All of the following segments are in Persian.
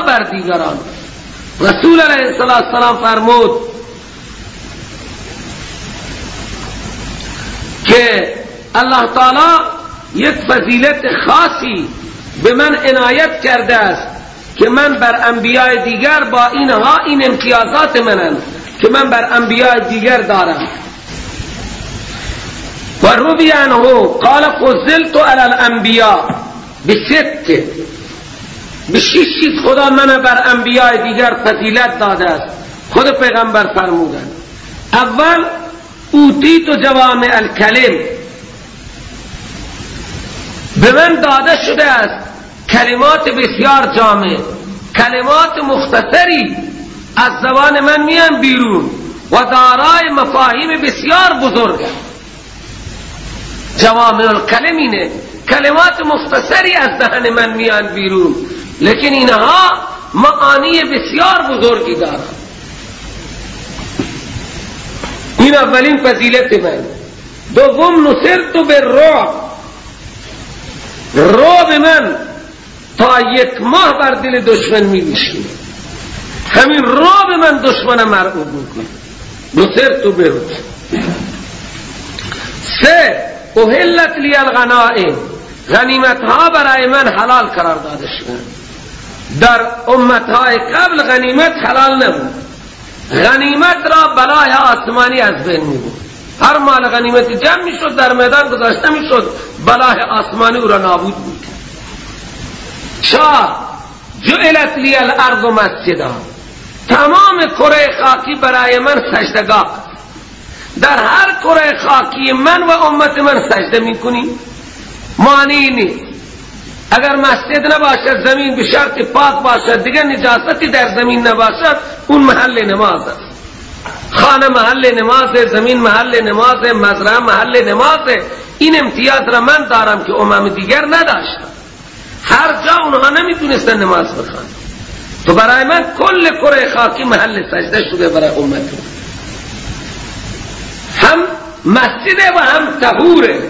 بر دیگران. رسول علیه السلام فرمود که الله تعالی یک فضیلت خاصی به من عنایت کرده است که من بر انبیاء دیگر با اینها این امتیازات منن که من بر انبیاء دیگر دارم. و روی عنه قال فضلت على الانبیاء بست. به خدا من بر انبیاء دیگر فضیلت داده است. خود پیغمبر فرمودن. اول اوتی تو جوامع الکلم. به من داده شده است کلمات بسیار جامع کلمات مختصری از زبان من میان بیرون و دارای مفاهیم بسیار بزرگ. جوامع الکلم اینه. کلمات مختصری از دهن من میان بیرون. لیکن اینها معانی بسیار بزرگی دارند. این اولین فضیلت من. دوم نصرت بالرعب رعب من تا یک ماه بر دل دشمن می همین رعب من دشمن مرعوب می‌کنه. نصرت بالرعب سه اهلت لی الغنائم. غنیمت ها برای من حلال قرار داده شده در امت های قبل غنیمت حلال نبود. غنیمت را بلای آسمانی از بین می بود هر مال غنیمت جمع می شد در میدان گذاشته می شد بلای آسمانی او را نابود بود. چهار جعلت لی الارض مسجدا. تمام کره خاکی برای من سجدگاه در هر کره خاکی من و امت من سجده می کنی معنی نیست. اگر مسجد نباشد زمین به شرط پاک باشد دیگر نجاستی در زمین نباشد اون محل نماز است. خانه محل نماز زمین محل نماز مزرعه محل نماز. این امتیاز را من دارم که امام دیگر نداشتم. هر جا اونها نمی‌تونستن نماز بخوان. تو برای من کل کره خاکی محل سجده شده برای امت هم مسجد و هم تهوره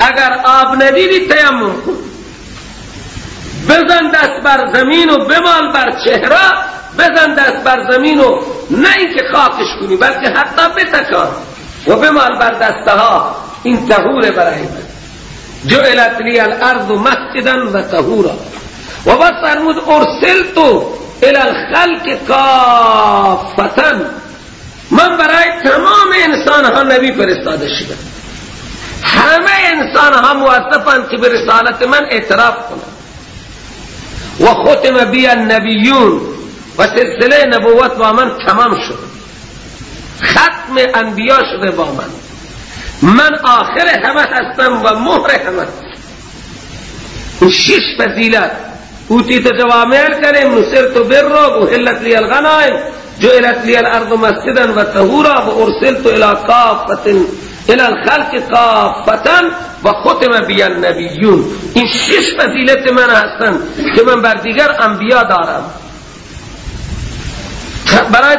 اگر آب ندیدی تیمم کن. بزن دست بر زمین و بمال بر چهره بزن دست بر زمین و نه اینکه خاکش کنی بلکه حتی بتکان و بمال بر دستها. این تهور برای من. جعلت لی الارض مسجدا و تهورا و بس فرمود ارسلتو الى الخلق کافتا. من برای تمام انسان ها نبی فرستاده شدم. همه انسان ها موظفن که به رسالت من اعتراف کنند. و ختم بی النبیون و سلسله نبوت با من تمام شد. ختم انبیا شده با من. من آخر همه هستم و مهر همه. شش فضیلت. اوتیت جوامع الکریم نصرت بر و حلت لی الغنائم جعلت لی الارض مسجدا و طهورا و ارسلت الى کافت الى الخلق کافتا و ختم بی النبیون. این شش فضیلت من هستن که من بر دیگر انبیا دارم. برای